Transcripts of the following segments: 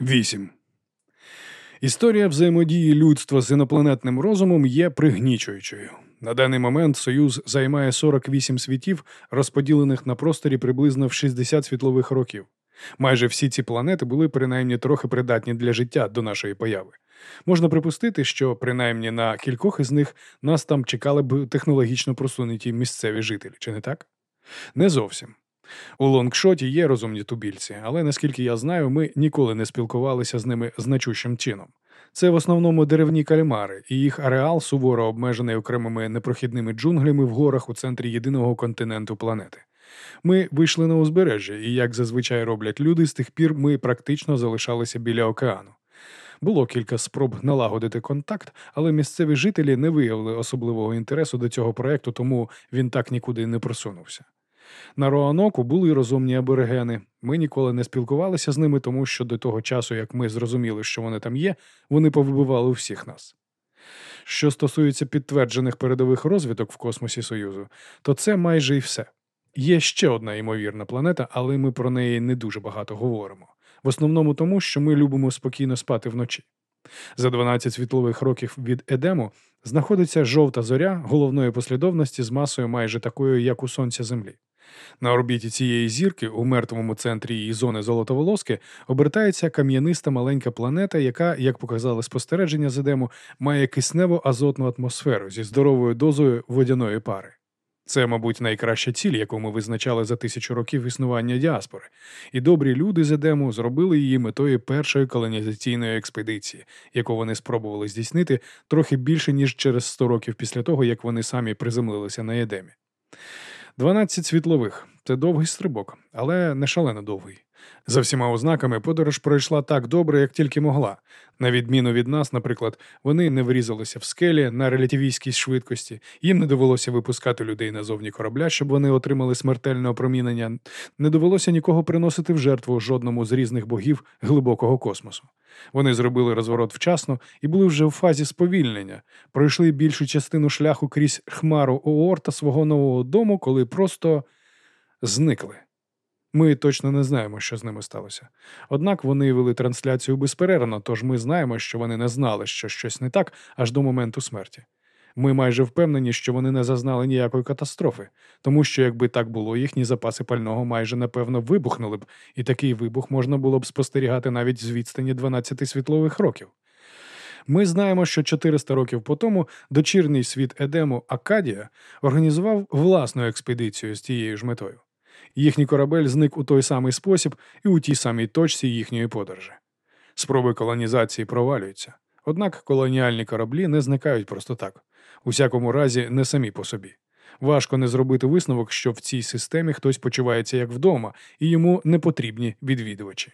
8. Історія взаємодії людства з інопланетним розумом є пригнічуючою. На даний момент Союз займає 48 світів, розподілених на просторі приблизно в 60 світлових років. Майже всі ці планети були принаймні трохи придатні для життя до нашої появи. Можна припустити, що принаймні на кількох із них нас там чекали б технологічно просунуті місцеві жителі, чи не так? Не зовсім. У лонгшоті є розумні тубільці, але наскільки я знаю, ми ніколи не спілкувалися з ними значущим чином. Це в основному деревні кальмари, і їх ареал суворо обмежений окремими непрохідними джунглями в горах у центрі єдиного континенту планети. Ми вийшли на узбережжя, і, як зазвичай роблять люди, з тих пір ми практично залишалися біля океану. Було кілька спроб налагодити контакт, але місцеві жителі не виявили особливого інтересу до цього проекту, тому він так нікуди не просунувся. На Роаноку були розумні аборигени. Ми ніколи не спілкувалися з ними, тому що до того часу, як ми зрозуміли, що вони там є, вони повибивали всіх нас. Що стосується підтверджених передових розвиток в космосі Союзу, то це майже і все. Є ще одна ймовірна планета, але ми про неї не дуже багато говоримо. В основному тому, що ми любимо спокійно спати вночі. За 12 світлових років від Едему знаходиться жовта зоря головної послідовності з масою майже такою, як у Сонця Землі. На орбіті цієї зірки, у мертвому центрі її зони золотоволоски, обертається кам'яниста маленька планета, яка, як показали спостереження з Едему, має киснево азотну атмосферу зі здоровою дозою водяної пари. Це, мабуть, найкраща ціль, яку ми визначали за тисячу років існування діаспори, і добрі люди з Едему зробили її метою першої колонізаційної експедиції, яку вони спробували здійснити трохи більше ніж через 100 років після того, як вони самі приземлилися на Едемі. 12 світлових це довгий стрибок, але не шалено довгий. За всіма ознаками подорож пройшла так добре, як тільки могла. На відміну від нас, наприклад, вони не врізалися в скелі на релятивістській швидкості, їм не довелося випускати людей назовні корабля, щоб вони отримали смертельне опромінення, не довелося нікого приносити в жертву жодному з різних богів глибокого космосу. Вони зробили розворот вчасно і були вже в фазі сповільнення, пройшли більшу частину шляху крізь хмару Оорта свого нового дому, коли просто зникли. Ми точно не знаємо, що з ними сталося. Однак вони вели трансляцію безперервно, тож ми знаємо, що вони не знали, що щось не так аж до моменту смерті. Ми майже впевнені, що вони не зазнали ніякої катастрофи, тому що, якби так було, їхні запаси пального майже напевно вибухнули б, і такий вибух можна було б спостерігати навіть з відстані 12 світлових років. Ми знаємо, що 400 років по тому дочірний світ Едему Акадія організував власну експедицію з тією ж метою. Їхній корабель зник у той самий спосіб і у тій самій точці їхньої подорожі. Спроби колонізації провалюються. Однак колоніальні кораблі не зникають просто так, у всякому разі, не самі по собі. Важко не зробити висновок, що в цій системі хтось почувається як вдома, і йому не потрібні відвідувачі.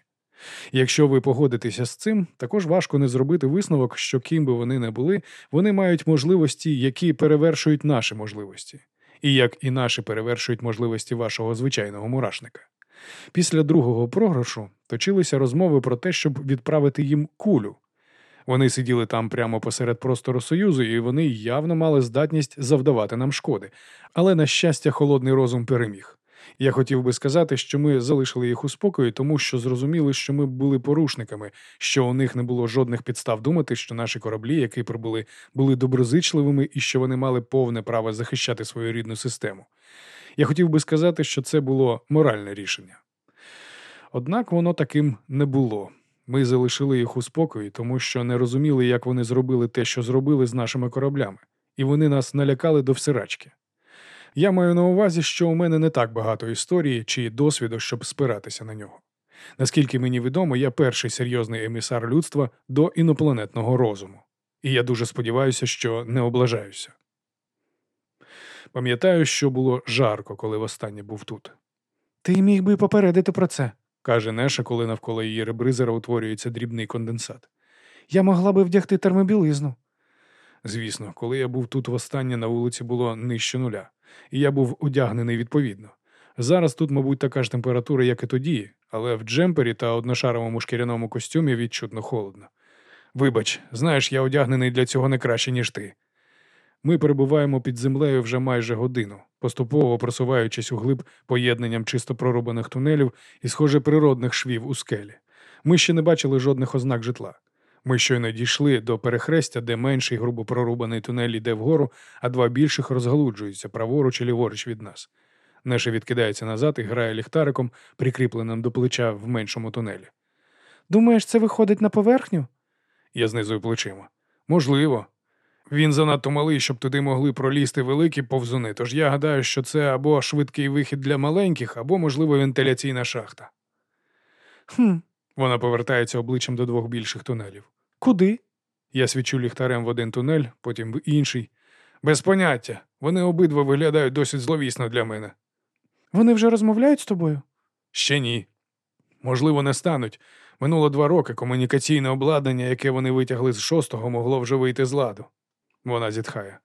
Якщо ви погодитеся з цим, також важко не зробити висновок, що ким би вони не були, вони мають можливості, які перевершують наші можливості і як і наші перевершують можливості вашого звичайного мурашника. Після другого програшу точилися розмови про те, щоб відправити їм кулю. Вони сиділи там прямо посеред простору Союзу, і вони явно мали здатність завдавати нам шкоди, але, на щастя, холодний розум переміг. Я хотів би сказати, що ми залишили їх у спокої, тому що зрозуміли, що ми були порушниками, що у них не було жодних підстав думати, що наші кораблі, які прибули, були доброзичливими і що вони мали повне право захищати свою рідну систему. Я хотів би сказати, що це було моральне рішення. Однак воно таким не було. Ми залишили їх у спокої, тому що не розуміли, як вони зробили те, що зробили з нашими кораблями, і вони нас налякали до всирачки. Я маю на увазі, що у мене не так багато історії чи досвіду, щоб спиратися на нього. Наскільки мені відомо, я перший серйозний емісар людства до інопланетного розуму, і я дуже сподіваюся, що не облажаюся. Пам'ятаю, що було жарко, коли востаннє був тут. Ти міг би попередити про це, каже Неша, коли навколо її ребризера утворюється дрібний конденсат. Я могла би вдягти термобілизну. Звісно, коли я був тут востаннє на вулиці було нижче нуля і я був одягнений відповідно. Зараз тут, мабуть, така ж температура, як і тоді, але в джемпері та одношаровому шкіряному костюмі відчутно холодно. Вибач, знаєш, я одягнений для цього не краще, ніж ти. Ми перебуваємо під землею вже майже годину, поступово просуваючись у глиб поєднанням чисто прорубаних тунелів і, схоже, природних швів у скелі. Ми ще не бачили жодних ознак житла. Ми щойно дійшли до перехрестя, де менший грубо прорубаний тунель йде вгору, а два більших розгалуджуються праворуч і ліворуч від нас. Неша відкидається назад і грає ліхтариком, прикріпленим до плеча в меншому тунелі. Думаєш, це виходить на поверхню? Я знизую плечима. Можливо. Він занадто малий, щоб туди могли пролізти великі повзуни, тож я гадаю, що це або швидкий вихід для маленьких, або, можливо, вентиляційна шахта. Хм, Вона повертається обличчям до двох більших тунелів. куди? Я свічу ліхтарем в один тунель, потім в інший. Без поняття. Вони обидва виглядають досить зловісно для мене. Вони вже розмовляють з тобою? Ще ні. Можливо, не стануть. Минуло два роки комунікаційне обладнання, яке вони витягли з шостого, могло вже вийти з ладу. Вона зітхає.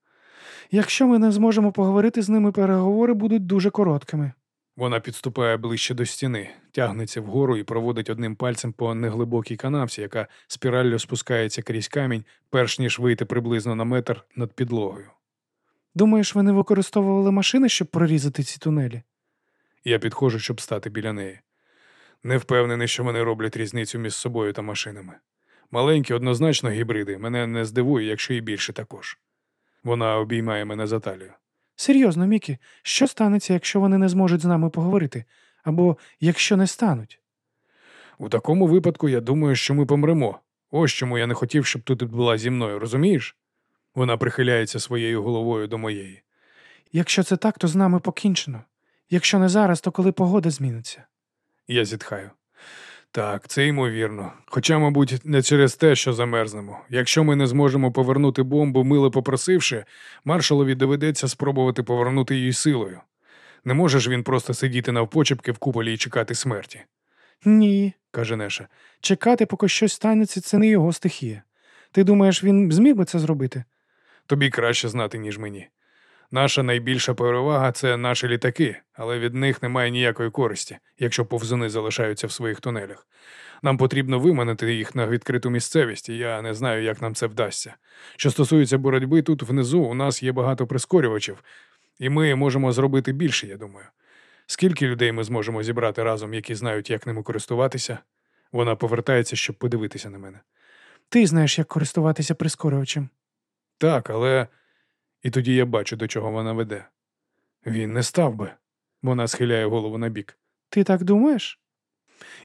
Якщо ми не зможемо поговорити з ними, переговори будуть дуже короткими. Вона підступає ближче до стіни, тягнеться вгору і проводить одним пальцем по неглибокій канавці, яка спіраллю спускається крізь камінь, перш ніж вийти приблизно на метр над підлогою. Думаєш, вони використовували машини, щоб прорізати ці тунелі? Я підходжу, щоб стати біля неї. Не впевнений, що вони роблять різницю між собою та машинами. Маленькі, однозначно гібриди, мене не здивує, якщо і більше також. Вона обіймає мене за талію. Серйозно, Мікі, що станеться, якщо вони не зможуть з нами поговорити? Або якщо не стануть? У такому випадку я думаю, що ми помремо. Ось чому я не хотів, щоб ти тут була зі мною, розумієш? Вона прихиляється своєю головою до моєї. Якщо це так, то з нами покінчено. Якщо не зараз, то коли погода зміниться. Я зітхаю. Так, це ймовірно. Хоча, мабуть, не через те, що замерзнемо. Якщо ми не зможемо повернути бомбу, мило попросивши, маршалові доведеться спробувати повернути її силою. Не може ж він просто сидіти навпочепки в куполі і чекати смерті, Ні. каже Неша. Чекати, поки щось станеться, це не його стихія. Ти думаєш, він зміг би це зробити? Тобі краще знати, ніж мені. Наша найбільша перевага це наші літаки, але від них немає ніякої користі, якщо повзуни залишаються в своїх тунелях. Нам потрібно виманити їх на відкриту місцевість, і я не знаю, як нам це вдасться. Що стосується боротьби, тут внизу у нас є багато прискорювачів, і ми можемо зробити більше, я думаю. Скільки людей ми зможемо зібрати разом, які знають, як ними користуватися? Вона повертається, щоб подивитися на мене. Ти знаєш, як користуватися прискорювачем. Так, але. І тоді я бачу, до чого вона веде. Він не став би. Вона схиляє голову на бік. Ти так думаєш?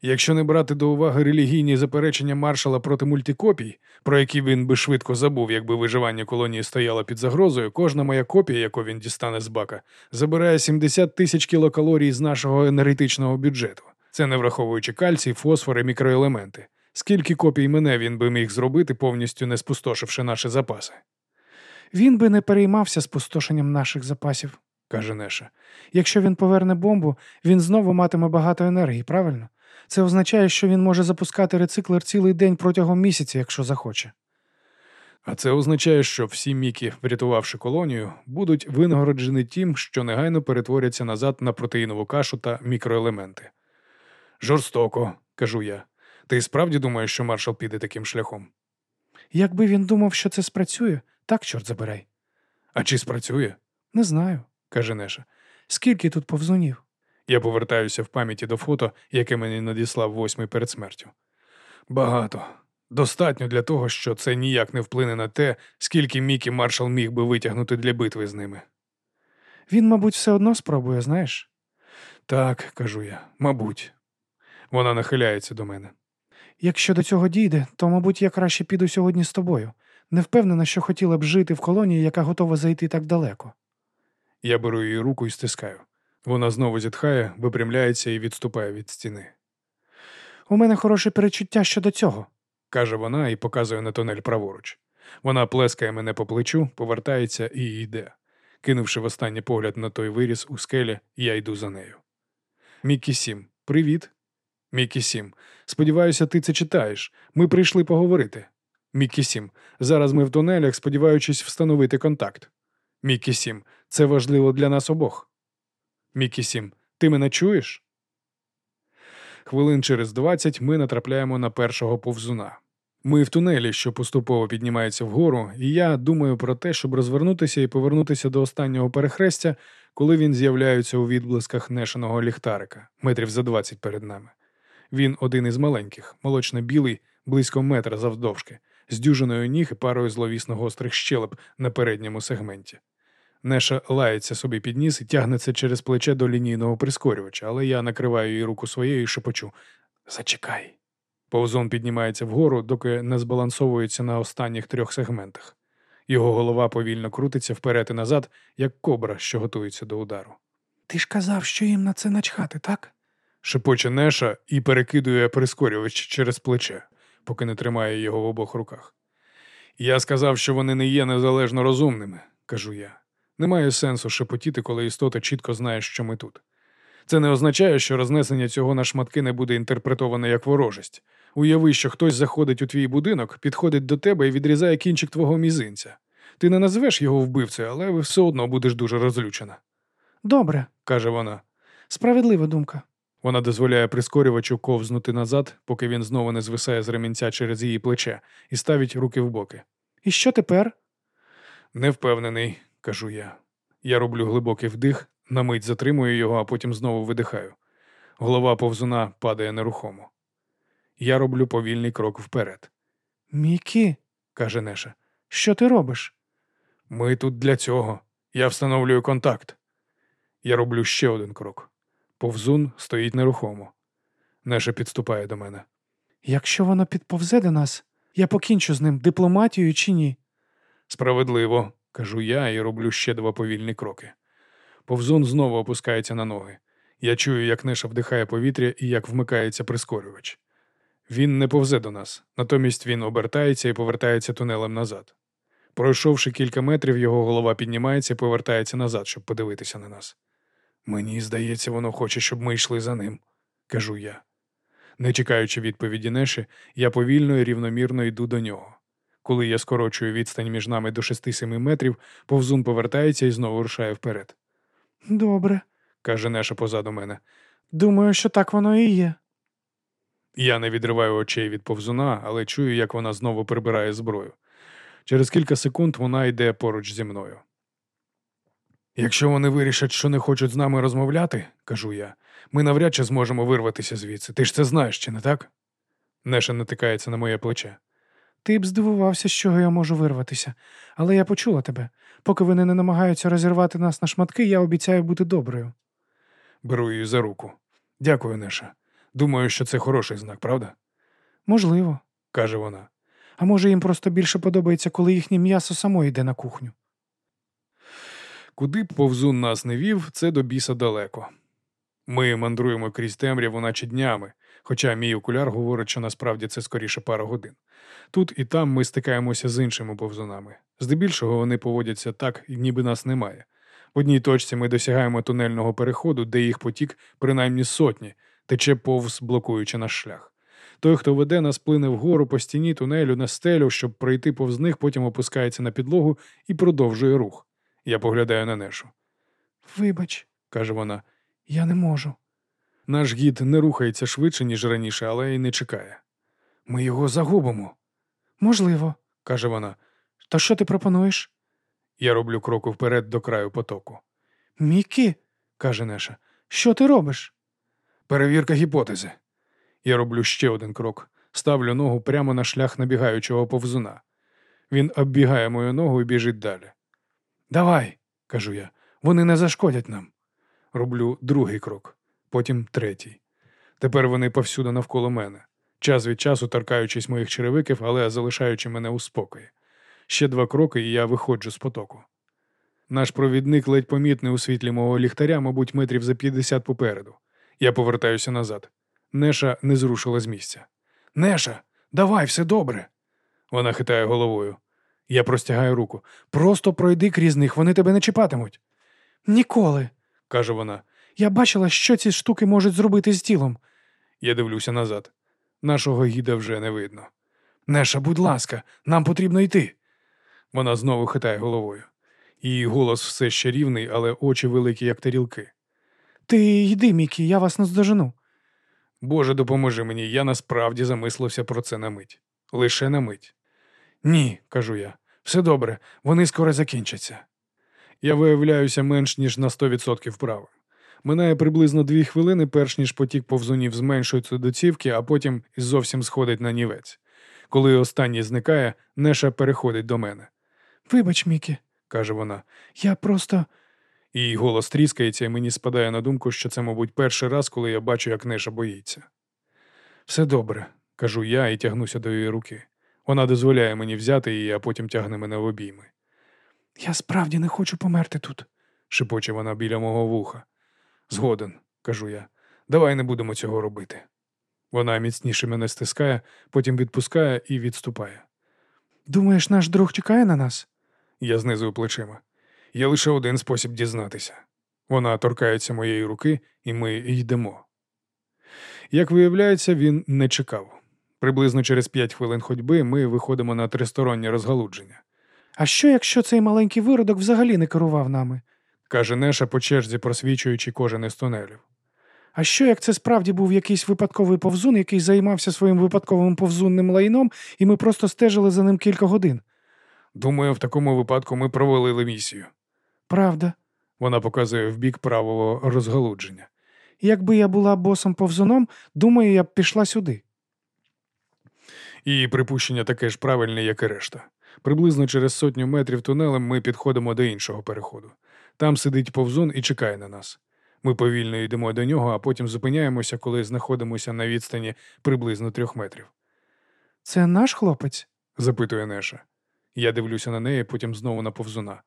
Якщо не брати до уваги релігійні заперечення маршала проти мультикопій, про які він би швидко забув, якби виживання колонії стояло під загрозою, кожна моя копія, яку він дістане з бака, забирає 70 тисяч кілокалорій з нашого енергетичного бюджету. Це не враховуючи кальцій, фосфор і мікроелементи. Скільки копій мене він би міг зробити, повністю не спустошивши наші запаси, Він би не переймався спустошенням наших запасів. каже Неша. Якщо він поверне бомбу, він знову матиме багато енергії, правильно? Це означає, що він може запускати рециклер цілий день протягом місяця, якщо захоче. А це означає, що всі міки, врятувавши колонію, будуть винагороджені тим, що негайно перетворяться назад на протеїнову кашу та мікроелементи. Жорстоко, кажу я. Ти справді думаєш, що маршал піде таким шляхом? Якби він думав, що це спрацює, так, чорт забирай. А чи спрацює? Не знаю. каже Неша. Скільки тут повзунів? Я повертаюся в пам'яті до фото, яке мені надіслав восьмий перед смертю. Багато. Достатньо для того, що це ніяк не вплине на те, скільки мікі маршал міг би витягнути для битви з ними. Він, мабуть, все одно спробує, знаєш? Так, кажу я, мабуть. Вона нахиляється до мене. Якщо до цього дійде, то, мабуть, я краще піду сьогодні з тобою. Не впевнена, що хотіла б жити в колонії, яка готова зайти так далеко. Я беру її руку і стискаю. Вона знову зітхає, випрямляється і відступає від стіни. У мене хороше перечуття щодо цього. каже вона і показує на тунель праворуч. Вона плескає мене по плечу, повертається і йде. Кинувши в останній погляд на той виріс у скелі, я йду за нею. Мікі Сім, привіт. Мікі Сім, сподіваюся, ти це читаєш. Ми прийшли поговорити. Мікі Сім, зараз ми в тунелях, сподіваючись встановити контакт. Мікі Сім, це важливо для нас обох. Мікі Сім, ти мене чуєш? Хвилин через двадцять ми натрапляємо на першого повзуна. Ми в тунелі, що поступово піднімається вгору, і я думаю про те, щоб розвернутися і повернутися до останнього перехрестя, коли він з'являється у відблисках нешеного ліхтарика, метрів за двадцять перед нами. Він один із маленьких, молочно-білий, близько метра завдовжки, з дюжиною ніг і парою зловісно гострих щелеп на передньому сегменті. Неша лається собі під ніс і тягнеться через плече до лінійного прискорювача, але я накриваю її руку своєю і шепочу Зачекай. Повзун піднімається вгору, доки не збалансовується на останніх трьох сегментах. Його голова повільно крутиться вперед і назад, як кобра, що готується до удару. Ти ж казав, що їм на це начхати, так? Шепоче Неша і перекидує прискорювач через плече, поки не тримає його в обох руках. Я сказав, що вони не є незалежно розумними, кажу я. Немає сенсу шепотіти, коли істота чітко знає, що ми тут. Це не означає, що рознесення цього на шматки не буде інтерпретоване як ворожість. Уяви, що хтось заходить у твій будинок, підходить до тебе і відрізає кінчик твого мізинця. Ти не назвеш його вбивцею, але все одно будеш дуже розлючена, Добре, каже вона. справедлива думка. Вона дозволяє прискорювачу ковзнути назад, поки він знову не звисає з ремінця через її плече, і ставить руки в боки. І що тепер? Не впевнений, кажу я. Я роблю глибокий вдих, на мить затримую його, а потім знову видихаю. Голова повзуна падає нерухомо. Я роблю повільний крок вперед, Мікі, каже Неша. що ти робиш? Ми тут для цього. Я встановлюю контакт. Я роблю ще один крок. Повзун стоїть нерухомо. Неша підступає до мене. Якщо воно підповзе до нас, я покінчу з ним дипломатією чи ні? Справедливо, кажу я і роблю ще два повільні кроки. Повзун знову опускається на ноги. Я чую, як Неша вдихає повітря і як вмикається прискорювач. Він не повзе до нас, натомість він обертається і повертається тунелем назад. Пройшовши кілька метрів, його голова піднімається і повертається назад, щоб подивитися на нас. Мені здається, воно хоче, щоб ми йшли за ним, кажу я. Не чекаючи відповіді Неші, я повільно і рівномірно йду до нього. Коли я скорочую відстань між нами до 6-7 метрів, повзун повертається і знову рушає вперед, Добре. каже Неша позаду мене. Думаю, що так воно і є. Я не відриваю очей від повзуна, але чую, як вона знову прибирає зброю. Через кілька секунд вона йде поруч зі мною. Якщо вони вирішать, що не хочуть з нами розмовляти, кажу я, ми навряд чи зможемо вирватися звідси. Ти ж це знаєш, чи не так? Неша натикається на моє плече. Ти б здивувався, з чого я можу вирватися, але я почула тебе. Поки вони не намагаються розірвати нас на шматки, я обіцяю бути доброю. Беру її за руку. Дякую, Неша. Думаю, що це хороший знак, правда? Можливо. каже вона. А може їм просто більше подобається, коли їхнє м'ясо само йде на кухню. Куди б повзун нас не вів, це до біса далеко. Ми мандруємо крізь темряву, наче днями, хоча мій окуляр говорить, що насправді це скоріше пара годин. Тут і там ми стикаємося з іншими повзунами. Здебільшого вони поводяться так, ніби нас немає. В одній точці ми досягаємо тунельного переходу, де їх потік принаймні сотні, тече повз, блокуючи наш шлях. Той, хто веде нас, плине вгору по стіні тунелю на стелю, щоб пройти повз них, потім опускається на підлогу і продовжує рух. Я поглядаю на Нешу. Вибач, каже вона. я не можу. Наш гід не рухається швидше, ніж раніше, але й не чекає. Ми його загубимо, Можливо. каже вона. То що ти пропонуєш? Я роблю кроку вперед до краю потоку, Мікі, каже Неша. що ти робиш? Перевірка гіпотези. Я роблю ще один крок, ставлю ногу прямо на шлях набігаючого повзуна. Він оббігає мою ногу і біжить далі. Давай, кажу я, вони не зашкодять нам. Роблю другий крок, потім третій. Тепер вони повсюди навколо мене, час від часу торкаючись моїх черевиків, але залишаючи мене у спокої. Ще два кроки, і я виходжу з потоку. Наш провідник ледь помітний у світлі мого ліхтаря, мабуть, метрів за 50 попереду. Я повертаюся назад. Неша не зрушила з місця. Неша, давай, все добре. Вона хитає головою. Я простягаю руку. Просто пройди крізь них, вони тебе не чіпатимуть, Ніколи. каже вона. Я бачила, що ці штуки можуть зробити з тілом. Я дивлюся назад. Нашого гіда вже не видно. Неша, будь ласка, нам потрібно йти. Вона знову хитає головою. Її голос все ще рівний, але очі великі, як тарілки. Ти йди, Мікі, я вас наздожену. Боже, допоможи мені, я насправді замислився про це на мить. Лише на мить. Ні, кажу я, все добре, вони скоро закінчаться. Я виявляюся менш ніж на 100% правим. Минає приблизно дві хвилини, перш ніж потік повзунів зменшується до цівки, а потім зовсім сходить на нівець. Коли останній зникає, Неша переходить до мене. Вибач, Мікі, каже вона. я просто. Її голос тріскається, і мені спадає на думку, що це, мабуть, перший раз, коли я бачу, як Неша боїться. Все добре, кажу я і тягнуся до її руки. Вона дозволяє мені взяти її, а потім тягне мене в обійми. Я справді не хочу померти тут. шепоче вона біля мого вуха. Згоден, кажу я. Давай не будемо цього робити. Вона міцніше мене стискає, потім відпускає і відступає. Думаєш, наш друг чекає на нас? Я знизую плечима. Є лише один спосіб дізнатися. Вона торкається моєї руки, і ми йдемо. Як виявляється, він не чекав. Приблизно через п'ять хвилин ходьби ми виходимо на тристороннє розгалудження, А що, якщо цей маленький виродок взагалі не керував нами? каже Неша по черзі, просвічуючи кожен із тунелів. А що, як це справді був якийсь випадковий повзун, який займався своїм випадковим повзунним лайном, і ми просто стежили за ним кілька годин? Думаю, в такому випадку ми провалили місію. Правда. Вона показує в бік правого розгалудження. Якби я була босом повзуном, думаю, я б пішла сюди. Її припущення таке ж правильне, як і решта. Приблизно через сотню метрів тунелем ми підходимо до іншого переходу. Там сидить повзун і чекає на нас. Ми повільно йдемо до нього, а потім зупиняємося, коли знаходимося на відстані приблизно трьох метрів. Це наш хлопець? запитує Неша. Я дивлюся на неї, потім знову на повзуна.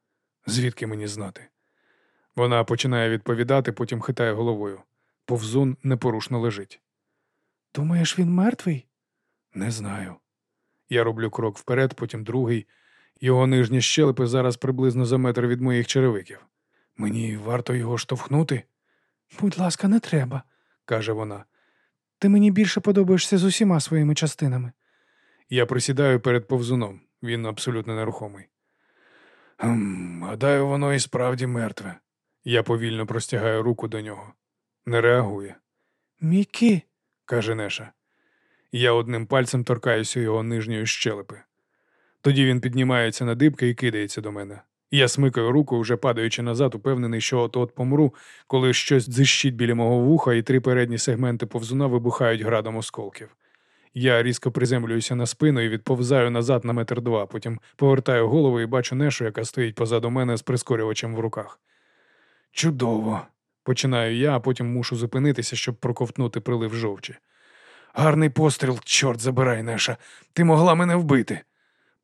Звідки мені знати? Вона починає відповідати, потім хитає головою. Повзун непорушно лежить. Думаєш, він мертвий? Не знаю. Я роблю крок вперед, потім другий. Його нижні щелепи зараз приблизно за метр від моїх черевиків. Мені варто його штовхнути, Будь ласка, не треба. каже вона. Ти мені більше подобаєшся з усіма своїми частинами. Я присідаю перед повзуном. Він абсолютно нерухомий. «Гм, гадаю, воно і справді мертве. Я повільно простягаю руку до нього. Не реагує, Мікі, каже Неша. Я одним пальцем торкаюся його нижньої щелепи. Тоді він піднімається на дибки і кидається до мене. Я смикаю руку, вже падаючи назад, упевнений, що от-от помру, коли щось дзищить біля мого вуха, і три передні сегменти повзуна вибухають градом осколків. Я різко приземлююся на спину і відповзаю назад на метр два, потім повертаю голову і бачу Нешу, яка стоїть позаду мене з прискорювачем в руках. Чудово! Починаю я, а потім мушу зупинитися, щоб проковтнути прилив жовчі. Гарний постріл, чорт забирай, Неша. Ти могла мене вбити,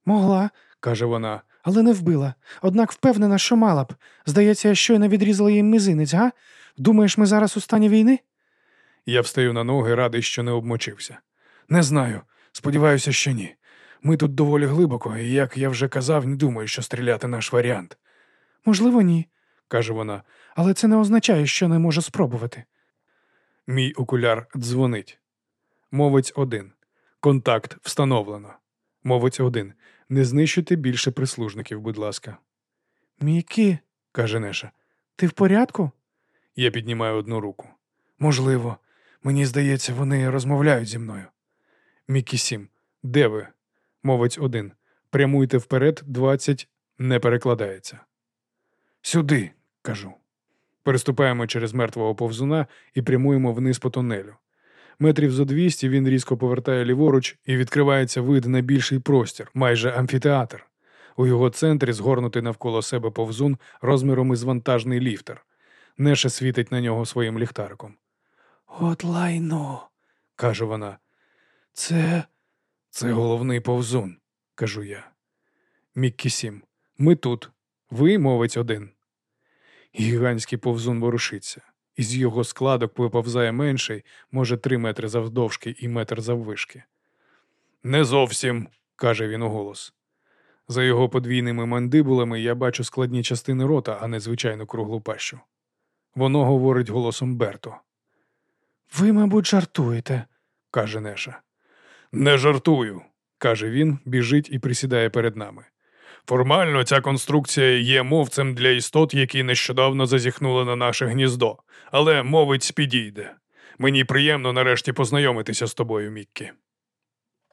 могла, каже вона. але не вбила. Однак впевнена, що мала б. Здається, я щойно відрізала їм мизинець, га? Думаєш, ми зараз у стані війни? Я встаю на ноги, радий, що не обмочився. Не знаю. Сподіваюся, що ні. Ми тут доволі глибоко, і як я вже казав, не думаю, що стріляти наш варіант, Можливо, ні. каже вона. Але це не означає, що не можу спробувати. Мій окуляр дзвонить. Мовець один. Контакт встановлено. Мовець один. Не знищуйте більше прислужників, будь ласка, Мікі, каже Неша. ти в порядку? Я піднімаю одну руку. Можливо, мені здається, вони розмовляють зі мною. Мікі сім. Де ви? Мовець один. Прямуйте вперед, двадцять не перекладається. Сюди, кажу. Переступаємо через мертвого повзуна і прямуємо вниз по тунелю. Метрів за двісті він різко повертає ліворуч і відкривається вид на більший простір, майже амфітеатр. У його центрі згорнутий навколо себе повзун розміром із вантажний ліфтер. Неша світить на нього своїм ліхтариком. От лайно. каже вона. Це. Це головний повзун, кажу я. Міккі сім. Ми тут. Ви, мовець один. Гігантський повзун ворушиться. Із його складок виповзає менший, може, три метри завдовжки і метр заввишки. Не зовсім, каже він уголос. За його подвійними мандибулами я бачу складні частини рота, а не звичайну круглу пащу. Воно говорить голосом Берто, Ви, мабуть, жартуєте. каже Неша. Не жартую, каже він, біжить і присідає перед нами. Формально ця конструкція є мовцем для істот, які нещодавно зазіхнули на наше гніздо, але мовець підійде. Мені приємно нарешті познайомитися з тобою, Міккі.